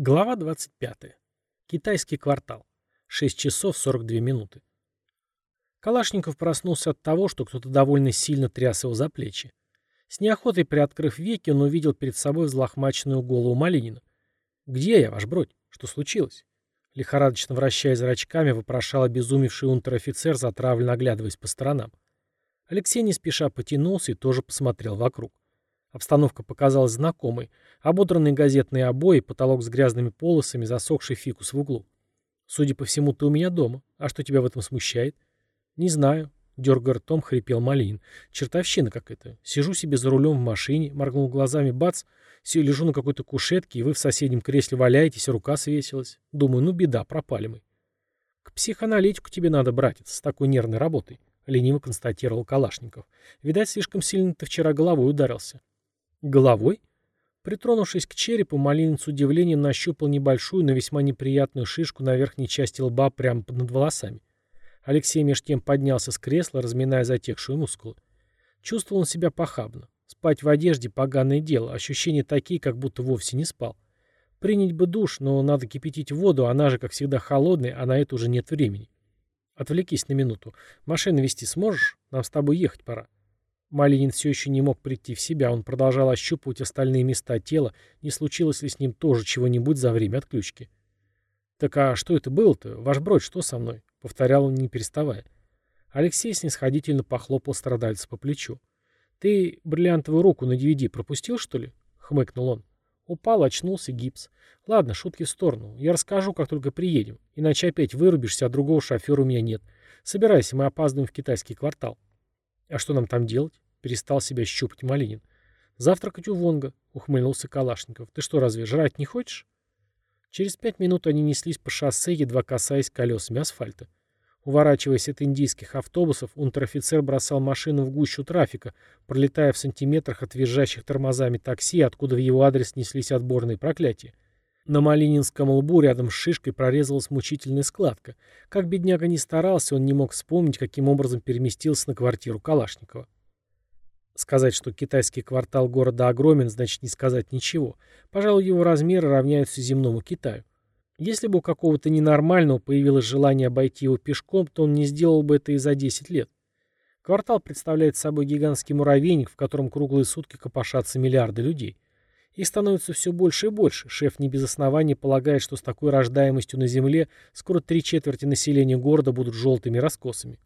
Глава 25. Китайский квартал. 6 часов 42 минуты. Калашников проснулся от того, что кто-то довольно сильно тряс его за плечи. С неохотой приоткрыв веки, он увидел перед собой взлохмаченную голову Малинина. «Где я, ваш бродь? Что случилось?» Лихорадочно вращая зрачками, вопрошал обезумевший унтер-офицер, затравленно оглядываясь по сторонам. Алексей не спеша потянулся и тоже посмотрел вокруг. Обстановка показалась знакомой. Ободранные газетные обои, потолок с грязными полосами, засохший фикус в углу. «Судя по всему, ты у меня дома. А что тебя в этом смущает?» «Не знаю», — дергая ртом, хрипел Малин. «Чертовщина какая-то. Сижу себе за рулем в машине, моргнул глазами, бац, все лежу на какой-то кушетке, и вы в соседнем кресле валяетесь, рука свесилась. Думаю, ну беда, пропали мы». «К психоаналитику тебе надо, братец, с такой нервной работой», — лениво констатировал Калашников. «Видать, слишком сильно ты вчера головой ударился». Головой? Притронувшись к черепу, Малинин с удивлением нащупал небольшую, но весьма неприятную шишку на верхней части лба прямо над волосами. Алексей меж тем поднялся с кресла, разминая затекшие мускулы. Чувствовал он себя похабно. Спать в одежде — поганое дело, ощущения такие, как будто вовсе не спал. Принять бы душ, но надо кипятить воду, она же, как всегда, холодная, а на это уже нет времени. Отвлекись на минуту. Машину вести сможешь? Нам с тобой ехать пора. Малинин все еще не мог прийти в себя, он продолжал ощупывать остальные места тела, не случилось ли с ним тоже чего-нибудь за время отключки. «Так а что это было-то? Ваш бродь, что со мной?» — повторял он, не переставая. Алексей снисходительно похлопал страдальца по плечу. «Ты бриллиантовую руку на DVD пропустил, что ли?» — хмыкнул он. Упал, очнулся, гипс. «Ладно, шутки в сторону. Я расскажу, как только приедем. Иначе опять вырубишься, а другого шофера у меня нет. Собирайся, мы опаздываем в китайский квартал». «А что нам там делать?» — перестал себя щупать Малинин. «Завтракать у Вонга», — ухмыльнулся Калашников. «Ты что, разве жрать не хочешь?» Через пять минут они неслись по шоссе, едва касаясь колесами асфальта. Уворачиваясь от индийских автобусов, унтер-офицер бросал машину в гущу трафика, пролетая в сантиметрах от визжащих тормозами такси, откуда в его адрес неслись отборные проклятия. На малининском лбу рядом с шишкой прорезалась мучительная складка. Как бедняга не старался, он не мог вспомнить, каким образом переместился на квартиру Калашникова. Сказать, что китайский квартал города огромен, значит не сказать ничего. Пожалуй, его размеры равняются земному Китаю. Если бы у какого-то ненормального появилось желание обойти его пешком, то он не сделал бы это и за 10 лет. Квартал представляет собой гигантский муравейник, в котором круглые сутки копошатся миллиарды людей. Их становится все больше и больше. Шеф не без оснований полагает, что с такой рождаемостью на Земле скоро три четверти населения города будут желтыми раскосами.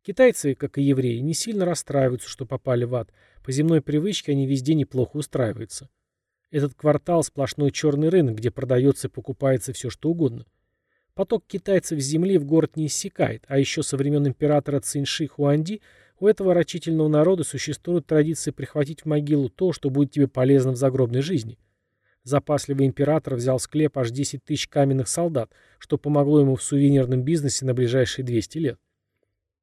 Китайцы, как и евреи, не сильно расстраиваются, что попали в ад. По земной привычке они везде неплохо устраиваются. Этот квартал – сплошной черный рынок, где продается и покупается все, что угодно. Поток китайцев с земли в город не иссякает, а еще со времен императора Цинши Хуанди – у этого рачительного народа существует традиция прихватить в могилу то, что будет тебе полезно в загробной жизни. Запасливый император взял в склеп аж 10 тысяч каменных солдат, что помогло ему в сувенирном бизнесе на ближайшие 200 лет.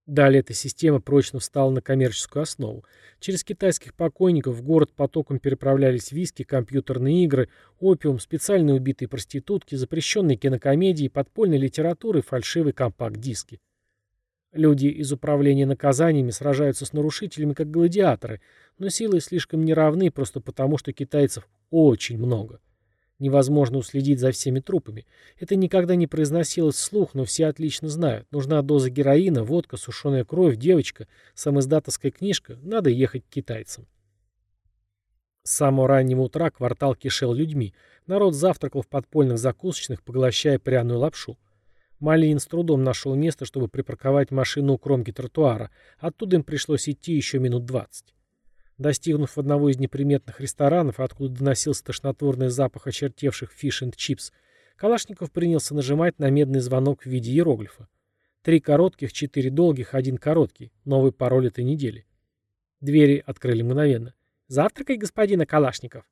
Далее эта система прочно встала на коммерческую основу. Через китайских покойников в город потоком переправлялись виски, компьютерные игры, опиум, специальные убитые проститутки, запрещенные кинокомедии, подпольной литературы, фальшивые компакт-диски. Люди из управления наказаниями сражаются с нарушителями как гладиаторы, но силы слишком неравны просто потому, что китайцев очень много. Невозможно уследить за всеми трупами. Это никогда не произносилось вслух, но все отлично знают. Нужна доза героина, водка, сушеная кровь, девочка, самоиздатовская книжка. Надо ехать к китайцам. С самого раннего утра квартал кишел людьми. Народ завтракал в подпольных закусочных, поглощая пряную лапшу. Малинин с трудом нашел место, чтобы припарковать машину у кромки тротуара. Оттуда им пришлось идти еще минут двадцать. Достигнув одного из неприметных ресторанов, откуда доносился тошнотворный запах очертевших фиш энд чипс, Калашников принялся нажимать на медный звонок в виде иероглифа. Три коротких, четыре долгих, один короткий. Новый пароль этой недели. Двери открыли мгновенно. «Завтракай, господина Калашников!»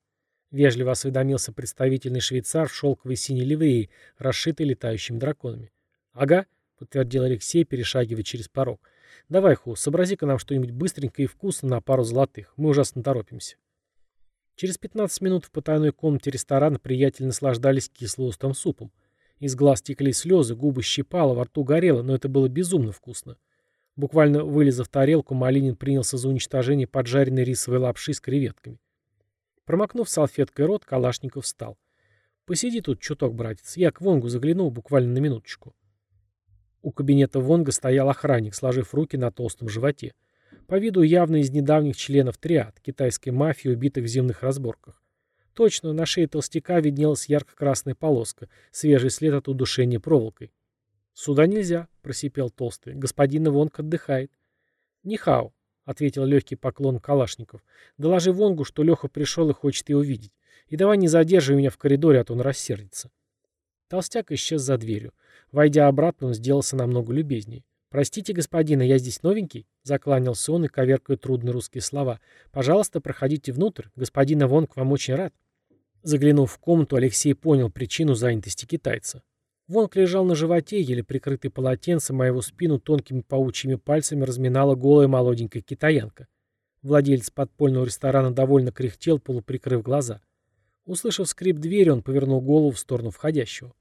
Вежливо осведомился представительный швейцар в шелковой синей ливреи, расшитой летающими драконами. «Ага», — подтвердил Алексей, перешагивая через порог. «Давай, Ху, сообрази-ка нам что-нибудь быстренько и вкусно на пару золотых. Мы ужасно торопимся». Через 15 минут в потайной комнате ресторана приятели наслаждались кисло-острым супом. Из глаз текли слезы, губы щипало, во рту горело, но это было безумно вкусно. Буквально вылезав тарелку, Малинин принялся за уничтожение поджаренной рисовой лапши с креветками. Промокнув салфеткой рот, Калашников встал. Посиди тут чуток, братец. Я к Вонгу заглянул буквально на минуточку. У кабинета Вонга стоял охранник, сложив руки на толстом животе. По виду явно из недавних членов триад, китайской мафии, убитых в земных разборках. Точно, на шее толстяка виднелась ярко-красная полоска, свежий след от удушения проволокой. «Сюда нельзя», — просипел толстый. «Господин Вонг отдыхает». «Нихао», — ответил легкий поклон Калашников. «Доложи Вонгу, что Леха пришел и хочет его видеть. И давай не задерживай меня в коридоре, а то он рассердится». Толстяк исчез за дверью. Войдя обратно, он сделался намного любезнее. «Простите, господин, я здесь новенький?» — закланялся он и коверкая трудные русские слова. «Пожалуйста, проходите внутрь. Господин Вонг вам очень рад». Заглянув в комнату, Алексей понял причину занятости китайца. Вонг лежал на животе, еле прикрытый полотенцем, а его спину тонкими паучьими пальцами разминала голая молоденькая китаянка. Владелец подпольного ресторана довольно кряхтел, полуприкрыв глаза. Услышав скрип двери, он повернул голову в сторону входящего.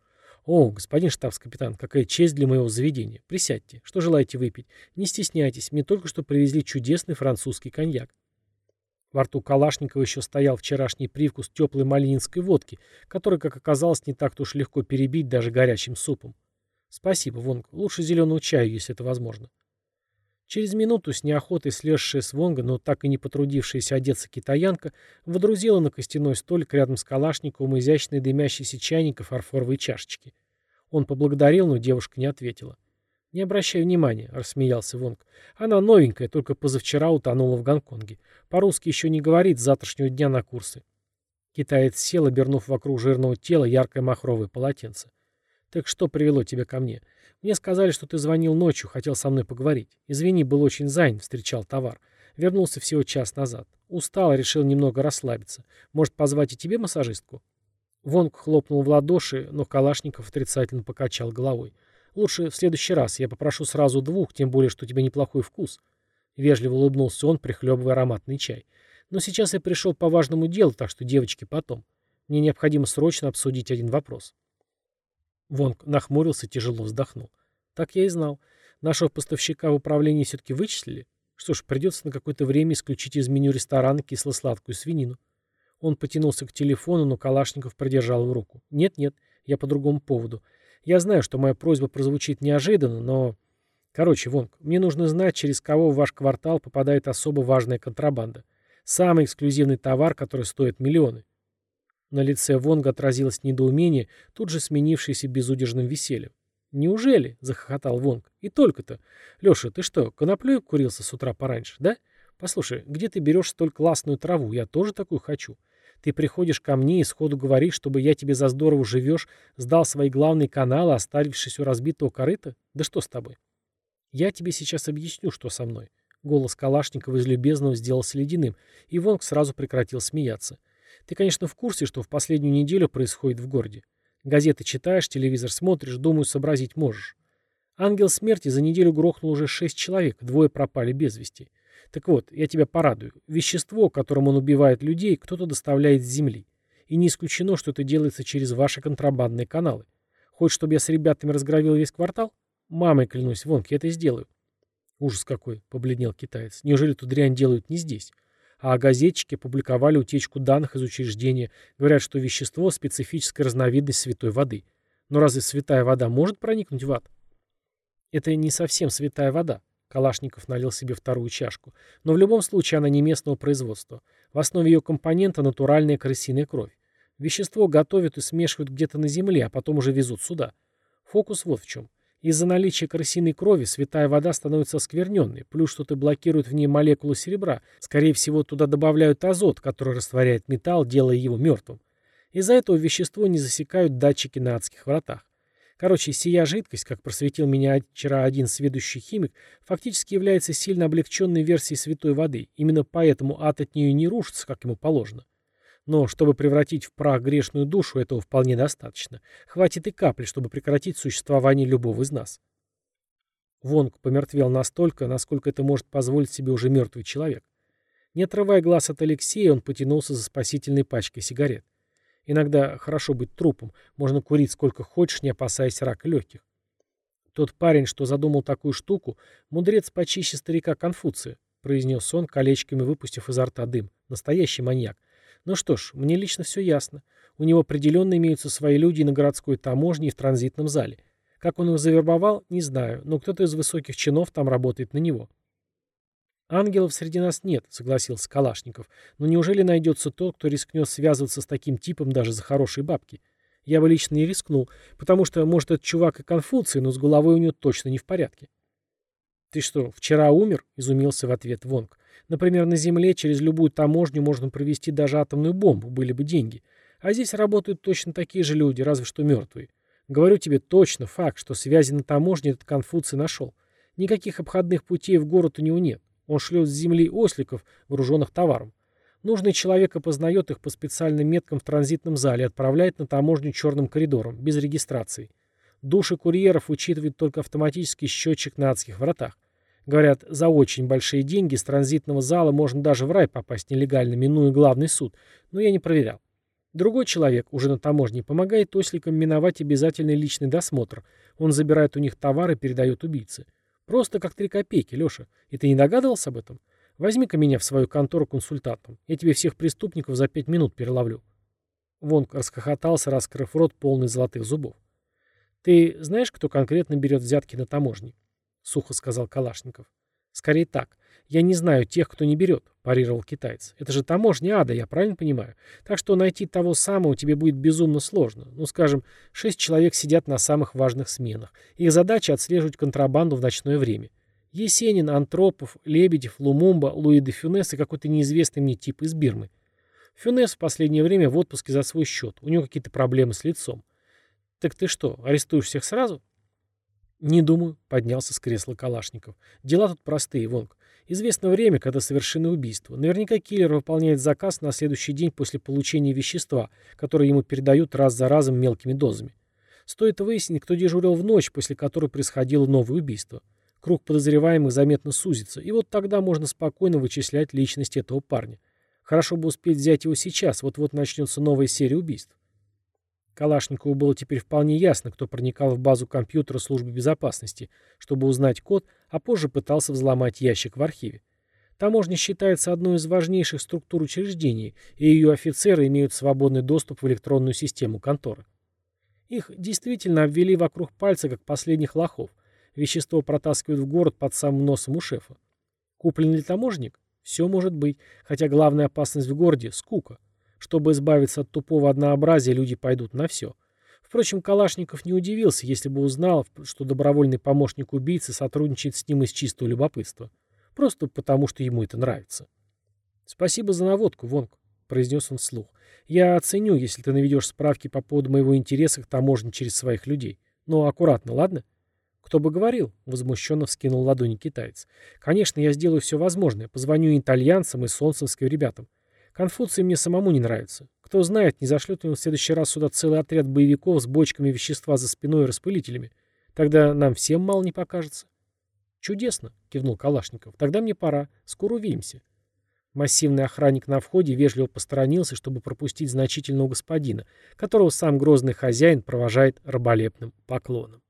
«О, господин штабс-капитан, какая честь для моего заведения. Присядьте. Что желаете выпить? Не стесняйтесь, мне только что привезли чудесный французский коньяк». Во рту Калашникова еще стоял вчерашний привкус теплой малининской водки, который, как оказалось, не так-то уж легко перебить даже горячим супом. «Спасибо, Вонг. Лучше зеленого чаю, если это возможно». Через минуту с неохотой слезшая с Вонга, но так и не потрудившаяся одеться китаянка, водрузила на костяной столик рядом с Калашниковым изящный дымящийся чайник и фарфоровые чашечки. Он поблагодарил, но девушка не ответила. «Не обращай внимания», — рассмеялся Вонг. «Она новенькая, только позавчера утонула в Гонконге. По-русски еще не говорит с завтрашнего дня на курсы». Китаец сел, обернув вокруг жирного тела яркое махровое полотенце. «Так что привело тебя ко мне? Мне сказали, что ты звонил ночью, хотел со мной поговорить. Извини, был очень занят, встречал товар. Вернулся всего час назад. Устал, решил немного расслабиться. Может, позвать и тебе массажистку?» Вонг хлопнул в ладоши, но Калашников отрицательно покачал головой. «Лучше в следующий раз. Я попрошу сразу двух, тем более, что у тебя неплохой вкус». Вежливо улыбнулся он, прихлебывая ароматный чай. «Но сейчас я пришел по важному делу, так что, девочки, потом. Мне необходимо срочно обсудить один вопрос». Вонг нахмурился, тяжело вздохнул. Так я и знал. Нашего поставщика в управлении все-таки вычислили. Что ж, придется на какое-то время исключить из меню ресторана кисло-сладкую свинину. Он потянулся к телефону, но Калашников продержал его руку. «Нет-нет, я по другому поводу. Я знаю, что моя просьба прозвучит неожиданно, но... Короче, Вонг, мне нужно знать, через кого в ваш квартал попадает особо важная контрабанда. Самый эксклюзивный товар, который стоит миллионы. На лице Вонга отразилось недоумение, тут же сменившееся безудержным весельем. «Неужели?» — захохотал Вонг. «И только-то. Леша, ты что, коноплей курился с утра пораньше, да? Послушай, где ты берешь столь классную траву? Я тоже такую хочу. Ты приходишь ко мне и сходу говоришь, чтобы я тебе за здорово живешь, сдал свои главные каналы, оставившись у разбитого корыта? Да что с тобой?» «Я тебе сейчас объясню, что со мной». Голос Калашникова из любезного сделался ледяным, и Вонг сразу прекратил смеяться. Ты, конечно, в курсе, что в последнюю неделю происходит в городе. Газеты читаешь, телевизор смотришь, думаю, сообразить можешь. Ангел смерти за неделю грохнул уже шесть человек, двое пропали без вести. Так вот, я тебя порадую. Вещество, которым он убивает людей, кто-то доставляет с земли. И не исключено, что это делается через ваши контрабандные каналы. Хочешь, чтобы я с ребятами разгромил весь квартал? Мамой клянусь, вон, я это сделаю. Ужас какой, побледнел китаец. Неужели эту дрянь делают не здесь? а газетчики публиковали утечку данных из учреждения, говорят, что вещество – специфическая разновидность святой воды. Но разве святая вода может проникнуть в ад? Это не совсем святая вода. Калашников налил себе вторую чашку. Но в любом случае она не местного производства. В основе ее компонента натуральная крысиная кровь. Вещество готовят и смешивают где-то на земле, а потом уже везут сюда. Фокус вот в чем. Из-за наличия крысиной крови святая вода становится оскверненной, плюс что-то блокирует в ней молекулу серебра. Скорее всего, туда добавляют азот, который растворяет металл, делая его мертвым. Из-за этого вещество не засекают датчики на адских вратах. Короче, сия жидкость, как просветил меня вчера один сведущий химик, фактически является сильно облегченной версией святой воды. Именно поэтому ад от нее не рушится, как ему положено. Но чтобы превратить в прах грешную душу, этого вполне достаточно. Хватит и капли, чтобы прекратить существование любого из нас. Вонг помертвел настолько, насколько это может позволить себе уже мертвый человек. Не отрывая глаз от Алексея, он потянулся за спасительной пачкой сигарет. Иногда хорошо быть трупом, можно курить сколько хочешь, не опасаясь рака легких. Тот парень, что задумал такую штуку, мудрец почище старика Конфуция, произнес он, колечками выпустив изо рта дым. Настоящий маньяк. Ну что ж, мне лично все ясно. У него определенно имеются свои люди и на городской таможне, и в транзитном зале. Как он их завербовал, не знаю, но кто-то из высоких чинов там работает на него. «Ангелов среди нас нет», — согласился Калашников. «Но неужели найдется тот, кто рискнет связываться с таким типом даже за хорошие бабки? Я бы лично не рискнул, потому что, может, этот чувак и Конфуций, но с головой у него точно не в порядке». «Ты что, вчера умер?» — изумился в ответ Вонг. «Например, на Земле через любую таможню можно провести даже атомную бомбу, были бы деньги. А здесь работают точно такие же люди, разве что мертвые. Говорю тебе точно, факт, что связи на таможне этот Конфуций нашел. Никаких обходных путей в город у него нет. Он шлет с земли осликов, вооруженных товаром. Нужный человек опознает их по специальным меткам в транзитном зале и отправляет на таможню черным коридором, без регистрации. Души курьеров учитывает только автоматический счетчик на адских вратах. Говорят, за очень большие деньги с транзитного зала можно даже в рай попасть нелегально, минуя главный суд, но я не проверял. Другой человек, уже на таможне, помогает осликам миновать обязательный личный досмотр. Он забирает у них товар и передает убийце. Просто как три копейки, Леша. И ты не догадывался об этом? Возьми-ка меня в свою контору консультантом. Я тебе всех преступников за пять минут переловлю. Вонг расхохотался, раскрыв рот, полный золотых зубов. «Ты знаешь, кто конкретно берет взятки на таможне?» — сухо сказал Калашников. «Скорее так. «Я не знаю тех, кто не берет», – парировал китаец. «Это же таможня ада, я правильно понимаю? Так что найти того самого тебе будет безумно сложно. Ну, скажем, шесть человек сидят на самых важных сменах. Их задача – отслеживать контрабанду в ночное время. Есенин, Антропов, Лебедев, Лумумба, Луи де Фюнес и какой-то неизвестный мне тип из Бирмы. Фюнес в последнее время в отпуске за свой счет. У него какие-то проблемы с лицом. Так ты что, арестуешь всех сразу? «Не думаю», — поднялся с кресла Калашников. «Дела тут простые, Вонг. Известно время, когда совершены убийства. Наверняка киллер выполняет заказ на следующий день после получения вещества, которое ему передают раз за разом мелкими дозами. Стоит выяснить, кто дежурил в ночь, после которой происходило новое убийство. Круг подозреваемых заметно сузится, и вот тогда можно спокойно вычислять личность этого парня. Хорошо бы успеть взять его сейчас, вот-вот начнется новая серия убийств. Калашникову было теперь вполне ясно, кто проникал в базу компьютера службы безопасности, чтобы узнать код, а позже пытался взломать ящик в архиве. Таможня считается одной из важнейших структур учреждений, и ее офицеры имеют свободный доступ в электронную систему конторы. Их действительно обвели вокруг пальца, как последних лохов. Вещество протаскивают в город под самым носом у шефа. Куплен ли таможник? Все может быть, хотя главная опасность в городе – скука. Чтобы избавиться от тупого однообразия, люди пойдут на все. Впрочем, Калашников не удивился, если бы узнал, что добровольный помощник убийцы сотрудничает с ним из чистого любопытства. Просто потому, что ему это нравится. «Спасибо за наводку, Вонг», — произнес он вслух. «Я оценю, если ты наведешь справки по поводу моего интереса к таможне через своих людей. Но аккуратно, ладно?» «Кто бы говорил?» — возмущенно вскинул ладони китаец. «Конечно, я сделаю все возможное. Позвоню итальянцам и солнцевским ребятам. Конфуций мне самому не нравится. Кто знает, не зашлет ли он в следующий раз сюда целый отряд боевиков с бочками вещества за спиной и распылителями. Тогда нам всем мало не покажется. Чудесно, кивнул Калашников. Тогда мне пора. Скоро увидимся. Массивный охранник на входе вежливо посторонился, чтобы пропустить значительного господина, которого сам грозный хозяин провожает раболепным поклоном.